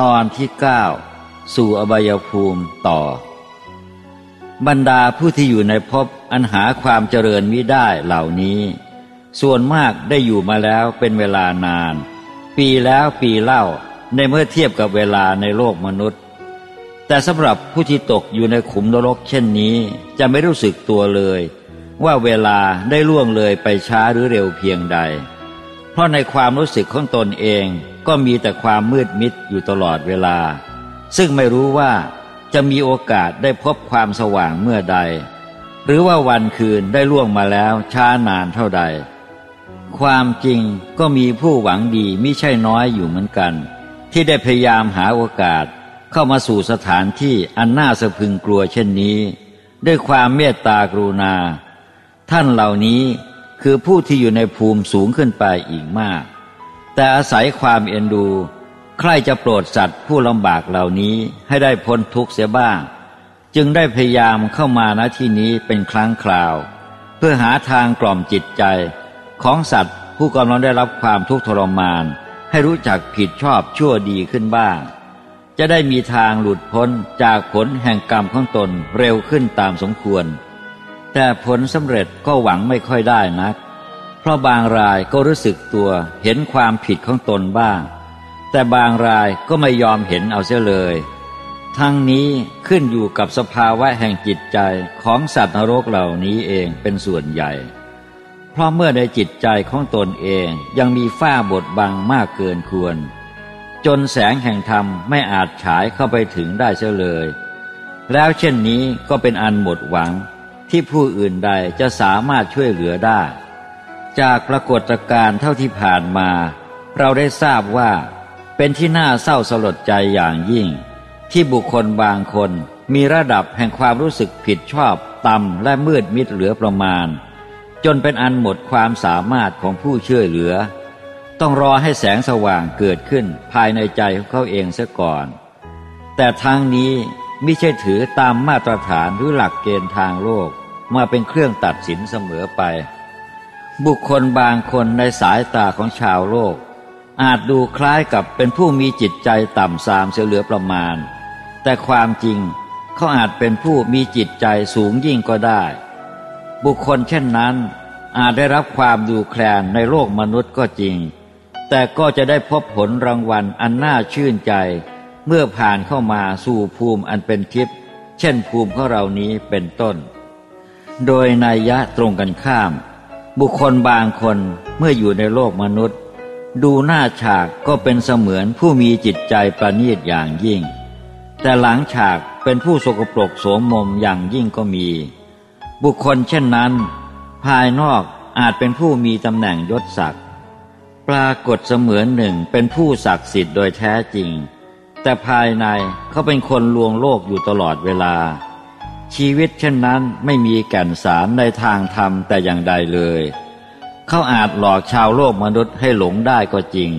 ตอนที่เก้าสู่อบายภูมิต่อ บรรดาผู้ที่อยู่ในภพอันหาความเจริญมิได้เหล่านี้ ส่วนมากได้อยู่มาแล้วเป็นเวลานาน ปีแล้วปีเล่าในเมื่อเทียบกับเวลาในโลกมนุษย์ แต่สำหรับผู้ที่ตกอยู่ในขุมนรกเช่นนี้จะไม่รู้สึกตัวเลย ว่าเวลาได้ล่วงเลยไปช้าหรือเร็วเพียงใด เพราะในความรู้สึกของตนเองก็มีแต่ความมืดมิดอยู่ตลอดเวลา ซึ่งไม่รู้ว่าจะมีโอกาสได้พบความสว่างเมื่อใด หรือว่าวันคืนได้ล่วงมาแล้วช้านานเท่าใด ความจริงก็มีผู้หวังดีมิใช่น้อยอยู่เหมือนกัน ที่ได้พยายามหาโอกาสเข้ามาสู่สถานที่อันน่าสะพึงกลัวเช่นนี้ ด้วยความเมตตากรุณา ท่านเหล่านี้ คือผู้ที่อยู่ในภูมิสูงขึ้นไปอีกมาก แต่อาศัยความเอ็นดู ใครจะโปรดสัตว์ผู้ลำบากเหล่านี้ให้ได้พ้นทุกข์เสียบ้าง จึงได้พยายามเข้ามาณที่นี้เป็นครั้งคราว เพื่อหาทางกล่อมจิตใจ ของสัตว์ผู้กำลังได้รับความทุกข์ทรมาน ให้รู้จักผิดชอบชั่วดีขึ้นบ้าง จะได้มีทางหลุดพ้นจากผลแห่งกรรมของตนเร็วขึ้นตามสมควร แต่ผลสำเร็จก็หวังไม่ค่อยได้นัก เพราะบางรายก็รู้สึกตัวเห็นความผิดของตนบ้าง แต่บางรายก็ไม่ยอมเห็นเอาเสียเลย ทั้งนี้ขึ้นอยู่กับสภาวะแห่งจิตใจของสัตว์นรกเหล่านี้เองเป็นส่วนใหญ่ เพราะเมื่อในจิตใจของตนเองยังมีฝ้าบดบังมากเกินควร จนแสงแห่งธรรมไม่อาจฉายเข้าไปถึงได้เสียเลย แล้วเช่นนี้ก็เป็นอันหมดหวัง ที่ผู้อื่นใดจะสามารถช่วยเหลือได้ จากปรากฏการณ์เท่าที่ผ่านมา เราได้ทราบว่า เป็นที่น่าเศร้าสลดใจอย่างยิ่ง ที่บุคคลบางคนมีระดับแห่งความรู้สึกผิดชอบต่ำและมืดมิดเหลือประมาณ จนเป็นอันหมดความสามารถของผู้ช่วยเหลือ ต้องรอให้แสงสว่างเกิดขึ้นภายในใจของเขาเองเสียก่อน แต่ทางนี้ ม่ใช่ถือตามมาตรฐานหรือหลักเกณฑ์ทางโลกมาเป็นเครื่องตัดสินเสมอไป บุคคลบางคนในสายตาของชาวโลก อาจดูคล้ายกับเป็นผู้มีจิตใจต่ำทรามเสียเหลือประมาณ แต่ความจริงเขาอาจเป็นผู้มีจิตใจสูงยิ่งก็ได้ บุคคลเช่นนั้นอาจได้รับความดูแคลนในโลกมนุษย์ก็จริง แต่ก็จะได้พบผลรางวัลอันน่าชื่นใจ เมื่อผ่านเข้ามาสู่ภูมิอันเป็นทิพย์เช่นภูมิของเรานี้เป็นต้น โดยนัยยะตรงกันข้าม บุคคลบางคนเมื่ออยู่ในโลกมนุษย์ ดูหน้าฉากก็เป็นเสมือนผู้มีจิตใจประณีตอย่างยิ่ง แต่หลังฉากเป็นผู้สกปรกโสมมมอย่างยิ่งก็มี บุคคลเช่นนั้น ภายนอกอาจเป็นผู้มีตำแหน่งยศศักดิ์ปรากฏเสมือนหนึ่งเป็นผู้ศักดิ์สิทธิ์โดยแท้จริง แต่ภายในเขาเป็นคนลวงโลกอยู่ตลอดเวลา ชีวิตเช่นนั้นไม่มีแก่นสารในทางธรรมแต่อย่างใดเลย เขาอาจหลอกชาวโลกมนุษย์ให้หลงได้ก็จริง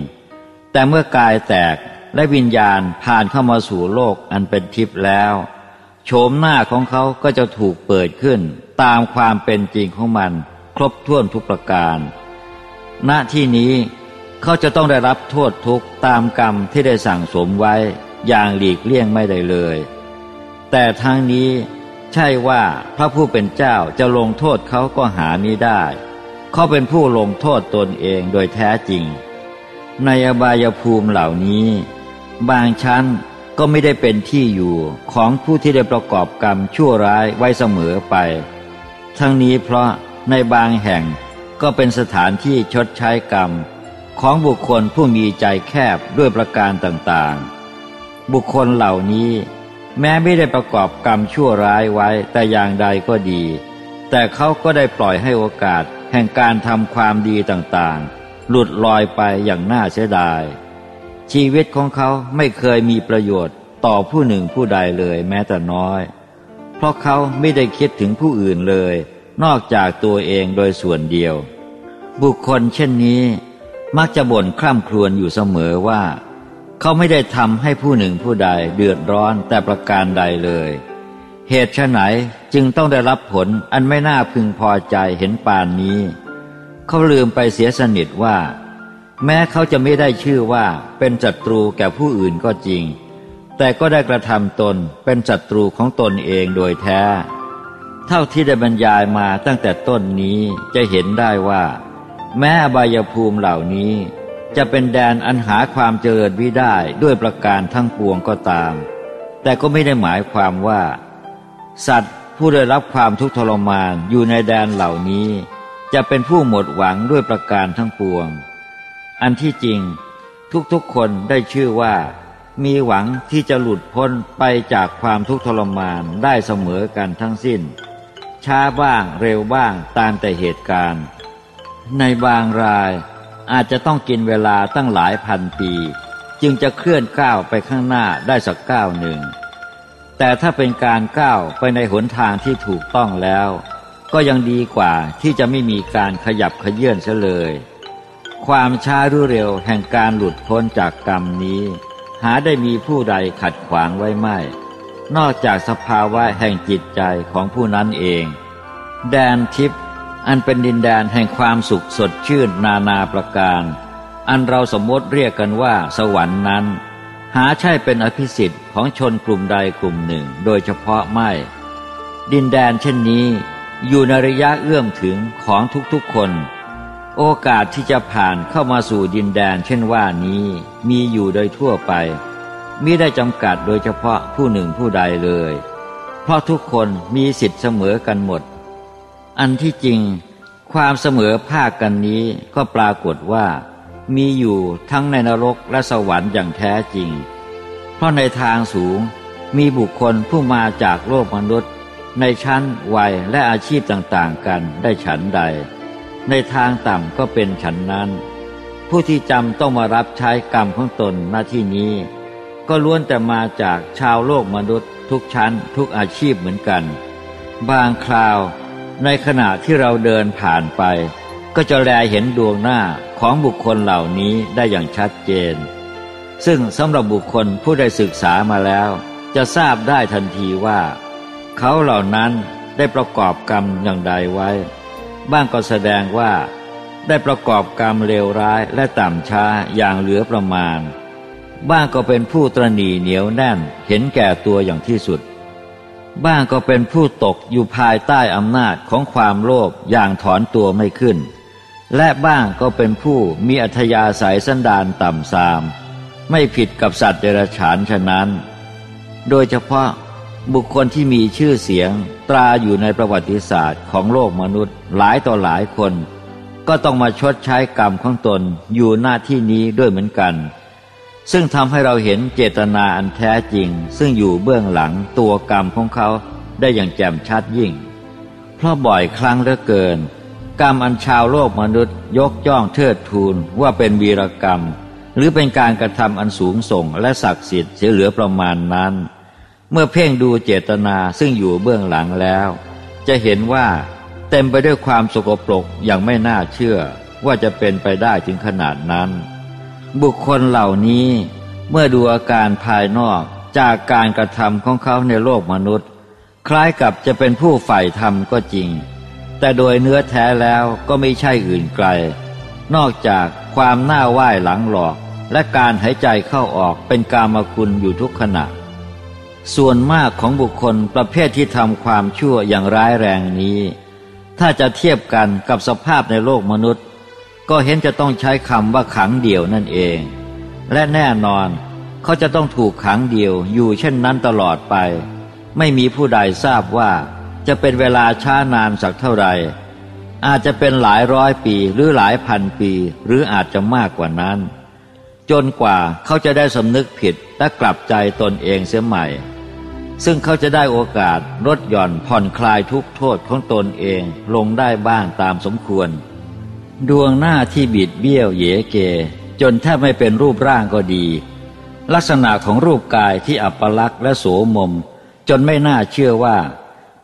แต่เมื่อกายแตกและวิญญาณผ่านเข้ามาสู่โลกอันเป็นทิพย์แล้ว โฉมหน้าของเขาก็จะถูกเปิดขึ้น ตามความเป็นจริงของมัน ครบถ้วนทุกประการ ณที่นี้ เขาจะต้องได้รับโทษทุกตามกรรมที่ได้สั่งสมไว้อย่างหลีกเลี่ยงไม่ได้เลย แต่ทั้งนี้ใช่ว่าพระผู้เป็นเจ้าจะลงโทษเขาก็หามิได้ เขาเป็นผู้ลงโทษตนเองโดยแท้จริง ในอบายภูมิเหล่านี้ บางชั้นก็ไม่ได้เป็นที่อยู่ของผู้ที่ได้ประกอบกรรมชั่วร้ายไว้เสมอไป ทั้งนี้เพราะในบางแห่งก็เป็นสถานที่ชดใช้กรรม ของบุคคลผู้มีใจแคบด้วยประการต่างๆ บุคคลเหล่านี้ แม้ไม่ได้ประกอบกรรมชั่วร้ายไว้แต่อย่างใดก็ดี แต่เขาก็ได้ปล่อยให้โอกาสแห่งการทำความดีต่างๆ หลุดลอยไปอย่างน่าเสียดาย ชีวิตของเขาไม่เคยมีประโยชน์ต่อผู้หนึ่งผู้ใดเลยแม้แต่น้อย เพราะเขาไม่ได้คิดถึงผู้อื่นเลย นอกจากตัวเองโดยส่วนเดียว บุคคลเช่นนี้ มักจะบ่นคร่ำครวญอยู่เสมอว่า เขาไม่ได้ทำให้ผู้หนึ่งผู้ใดเดือดร้อนแต่ประการใดเลย เหตุฉไหนจึงต้องได้รับผลอันไม่น่าพึงพอใจเห็นปานนี้ เขาลืมไปเสียสนิทว่า แม้เขาจะไม่ได้ชื่อว่าเป็นศัตรูแก่ผู้อื่นก็จริง แต่ก็ได้กระทำตนเป็นศัตรูของตนเองโดยแท้ เท่าที่ได้บรรยายมาตั้งแต่ต้นนี้จะเห็นได้ว่า แม้อบายภูมิเหล่านี้ จะเป็นแดนอันหาความเจริญวิได้ด้วยประการทั้งปวงก็ตาม แต่ก็ไม่ได้หมายความว่า สัตว์ผู้ได้รับความทุกข์ทรมานอยู่ในแดนเหล่านี้ จะเป็นผู้หมดหวังด้วยประการทั้งปวง อันที่จริงทุกๆคนได้ชื่อว่า มีหวังที่จะหลุดพ้นไปจากความทุกข์ทรมานได้เสมอกันทั้งสิ้น ช้าบ้างเร็วบ้างตามแต่เหตุการณ์ ในบางรายอาจจะต้องกินเวลาตั้งหลายพันปี จึงจะเคลื่อนก้าวไปข้างหน้าได้สักก้าวหนึ่ง แต่ถ้าเป็นการก้าวไปในหนทางที่ถูกต้องแล้ว ก็ยังดีกว่าที่จะไม่มีการขยับขยื่นเสียเลย ความช้าหรือเร็วแห่งการหลุดพ้นจากกรรมนี้ หาได้มีผู้ใดขัดขวางไว้ไม่ นอกจากสภาวะแห่งจิตใจของผู้นั้นเอง แดนทิพย์ อันเป็นดินแดนแห่งความสุขสดชื่นนานาประการ อันเราสมมติเรียกกันว่าสวรรค์นั้น หาใช่เป็นอภิสิทธิ์ของชนกลุ่มใดกลุ่มหนึ่งโดยเฉพาะไม่ ดินแดนเช่นนี้อยู่ในระยะเอื้อมถึงของทุกๆคน โอกาสที่จะผ่านเข้ามาสู่ดินแดนเช่นว่านี้มีอยู่โดยทั่วไปมิได้จำกัดโดยเฉพาะผู้หนึ่งผู้ใดเลย เพราะทุกคนมีสิทธิ์เสมอกันหมด อันที่จริง ความเสมอภาคกันนี้ก็ปรากฏว่า มีอยู่ทั้งในนรกและสวรรค์อย่างแท้จริง เพราะในทางสูงมีบุคคลผู้มาจากโลกมนุษย์ ในชั้นวัยและอาชีพต่างๆกันได้ฉันใด ในทางต่ำก็เป็นฉันนั้น ผู้ที่จำต้องมารับใช้กรรมของตนหน้าที่นี้ ก็ล้วนแต่มาจากชาวโลกมนุษย์ ทุกชั้นทุกอาชีพเหมือนกัน บางคราว ในขณะที่เราเดินผ่านไป ก็จะแลเห็นดวงหน้าของบุคคลเหล่านี้ได้อย่างชัดเจน ซึ่งสำหรับบุคคลผู้ได้ศึกษามาแล้ว จะทราบได้ทันทีว่า เขาเหล่านั้นได้ประกอบกรรมอย่างใดไว้ บ้างก็แสดงว่า ได้ประกอบกรรมเลวร้ายและต่ำช้าอย่างเหลือประมาณ บ้างก็เป็นผู้ตรณีเหนียวแน่นเห็นแก่ตัวอย่างที่สุด บ้างก็เป็นผู้ตกอยู่ภายใต้อำนาจของความโลภอย่างถอนตัวไม่ขึ้น และบ้างก็เป็นผู้มีอัธยาศัยสันดานต่ำทราม ไม่ผิดกับสัตว์เดรัจฉานฉะนั้น โดยเฉพาะบุคคลที่มีชื่อเสียงตราอยู่ในประวัติศาสตร์ของโลกมนุษย์หลายต่อหลายคน ก็ต้องมาชดใช้กรรมของตนอยู่หน้าที่นี้ด้วยเหมือนกัน ซึ่งทำให้เราเห็นเจตนาอันแท้จริง ซึ่งอยู่เบื้องหลังตัวกรรมของเขาได้อย่างแจ่มชัดยิ่ง เพราะบ่อยครั้งเหลือเกิน กรรมอันชาวโลกมนุษย์ ยกย่องเทิดทูนว่าเป็นวีรกรรม หรือเป็นการกระทำอันสูงส่งและศักดิ์สิทธิ์เสียเหลือประมาณนั้น เมื่อเพ่งดูเจตนาซึ่งอยู่เบื้องหลังแล้ว จะเห็นว่าเต็มไปด้วยความสกปรกอย่างไม่น่าเชื่อว่าจะเป็นไปได้ถึงขนาดนั้น บุคคลเหล่านี้เมื่อดูอาการภายนอกจากการกระทำของเขาในโลกมนุษย์ คล้ายกับจะเป็นผู้ใฝ่ธรรมก็จริง แต่โดยเนื้อแท้แล้วก็ไม่ใช่อื่นไกล นอกจากความหน้าไหว้หลังหลอก และการหายใจเข้าออกเป็นกามคุณอยู่ทุกขณะ ส่วนมากของบุคคลประเภทที่ทำความชั่วอย่างร้ายแรงนี้ ถ้าจะเทียบกันกับสภาพในโลกมนุษย์ ก็เห็นจะต้องใช้คำว่าขังเดี่ยวนั่นเอง และแน่นอนเขาจะต้องถูกขังเดี่ยวอยู่เช่นนั้นตลอดไป ไม่มีผู้ใดทราบว่า จะเป็นเวลาช้านานสักเท่าไหร่อาจจะเป็นหลายร้อยปีหรือหลายพันปี หรืออาจจะมากกว่านั้น จนกว่าเขาจะได้สำนึกผิดและกลับใจตนเองเสียใหม่ ซึ่งเขาจะได้โอกาสลดหย่อนผ่อนคลายทุกโทษของตนเองลงได้บ้างตามสมควร ดวงหน้าที่บิดเบี้ยวเยเก จนแทบไม่เป็นรูปร่างก็ดี ลักษณะของรูปกายที่อัปลักษณ์และโสมม จนไม่น่าเชื่อว่า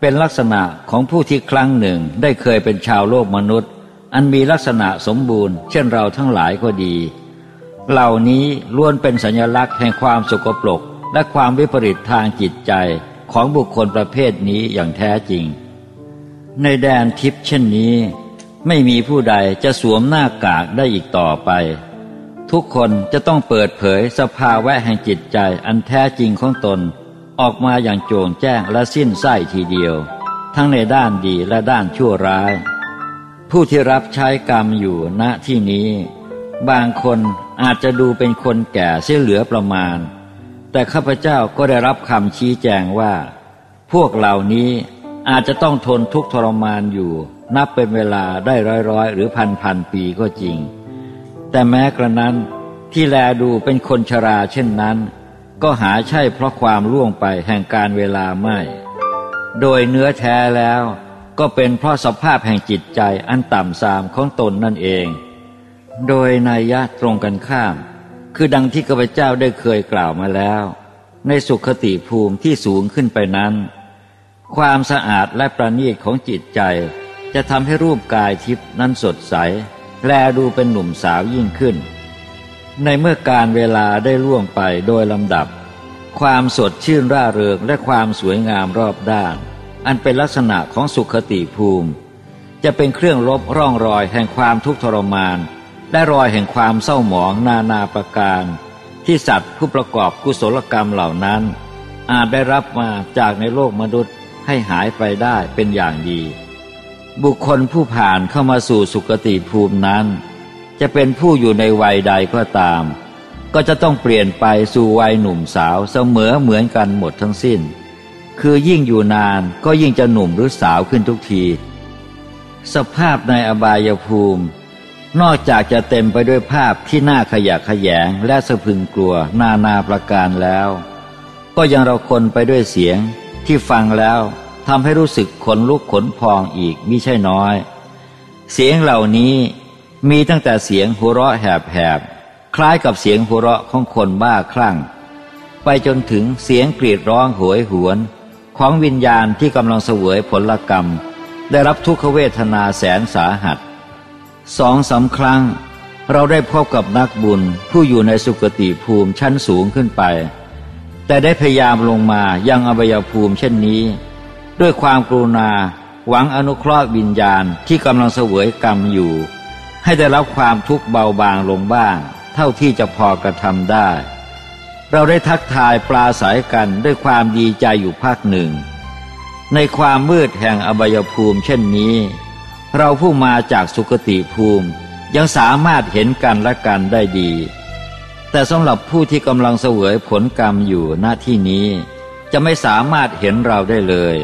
เป็นลักษณะของผู้ที่ครั้งหนึ่งได้เคยเป็นชาวโลกมนุษย์ อันมีลักษณะสมบูรณ์ เช่นเราทั้งหลายก็ดี เหล่านี้ล้วนเป็นสัญลักษณ์แห่งความสกปรกและความวิปริตทางจิตใจของบุคคลประเภทนี้อย่างแท้จริง ในแดนทิพย์เช่นนี้ ไม่มีผู้ใดจะสวมหน้ากากได้อีกต่อไป ทุกคนจะต้องเปิดเผยสภาวะแห่งจิตใจอันแท้จริงของตน ออกมาอย่างโจงแจ้งและสิ้นไส้ทีเดียว ทั้งในด้านดีและด้านชั่วร้าย ผู้ที่รับใช้กรรมอยู่ณที่นี้ บางคนอาจจะดูเป็นคนแก่เสียเหลือประมาณ แต่ข้าพเจ้าก็ได้รับคำชี้แจงว่า พวกเหล่านี้อาจจะต้องทนทุกข์ทรมานอยู่ นับเป็นเวลาได้ร้อยร้อยหรือพันพันปีก็จริง แต่แม้กระนั้นที่แลดูเป็นคนชราเช่นนั้น ก็หาใช่เพราะความล่วงไปแห่งการเวลาไม่ โดยเนื้อแท้แล้วก็เป็นเพราะสภาพแห่งจิตใจอันต่ำทรามของตนนั่นเอง โดยนัยยะตรงกันข้าม คือดังที่ข้าพเจ้าได้เคยกล่าวมาแล้ว ในสุขติภูมิที่สูงขึ้นไปนั้น ความสะอาดและประณีตของจิตใจ จะทำให้รูปกายทิพย์นั้นสดใส แลดูเป็นหนุ่มสาวยิ่งขึ้น ในเมื่อการเวลาได้ล่วงไปโดยลำดับ ความสดชื่นร่าเริงและความสวยงามรอบด้าน อันเป็นลักษณะของสุขติภูมิ จะเป็นเครื่องลบร่องรอยแห่งความทุกข์ทรมาน และรอยแห่งความเศร้าหมองนานาประการ ที่สัตว์ผู้ประกอบกุศลกรรมเหล่านั้น อาจได้รับมาจากในโลกมนุษย์ให้หายไปได้เป็นอย่างดี บุคคลผู้ผ่านเข้ามาสู่สุคติภูมินั้น จะเป็นผู้อยู่ในวัยใดก็ตาม ก็จะต้องเปลี่ยนไปสู่วัยหนุ่มสาวเสมอเหมือนกันหมดทั้งสิ้น คือยิ่งอยู่นานก็ยิ่งจะหนุ่มหรือสาวขึ้นทุกที สภาพในอบายภูมิ นอกจากจะเต็มไปด้วยภาพที่น่าขยะแขยงและสะพึงกลัวนานาประการแล้ว ก็ยังเราคนไปด้วยเสียงที่ฟังแล้ว ทำให้รู้สึกขนลุกขนพองอีกมิใช่น้อย เสียงเหล่านี้มีตั้งแต่เสียงหัวเราะแหบๆ คล้ายกับเสียงหัวเราะของคนบ้าคลั่ง ไปจนถึงเสียงกรีดร้องโหยหวน ของวิญญาณที่กำลังเสวยผลกรรม ได้รับทุกขเวทนาแสนสาหัสสองสาครั้ง เราได้พบกับนักบุญผู้อยู่ในสุคติภูมิชั้นสูงขึ้นไป แต่ได้พยายามลงมายังอบายภูมิเช่นนี้ ด้วยความกรุณาหวังอนุเคราะห์วิญญาณที่กำลังเสวยกรรมอยู่ ให้ได้รับความทุกข์เบาบางลงบ้าง เท่าที่จะพอกระทำได้ เราได้ทักทายปลาสายกันด้วยความดีใจอยู่ภาคหนึ่ง ในความมืดแห่งอบายภูมิเช่นนี้ เราผู้มาจากสุคติภูมิยังสามารถเห็นกันและกันได้ดี แต่สำหรับผู้ที่กำลังเสวยผลกรรมอยู่หน้าที่นี้ จะไม่สามารถเห็นเราได้เลย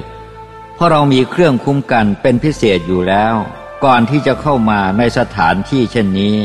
เพราะเรามีเครื่องคุ้มกันเป็นพิเศษอยู่แล้ว ก่อนที่จะเข้ามาในสถานที่เช่นนี้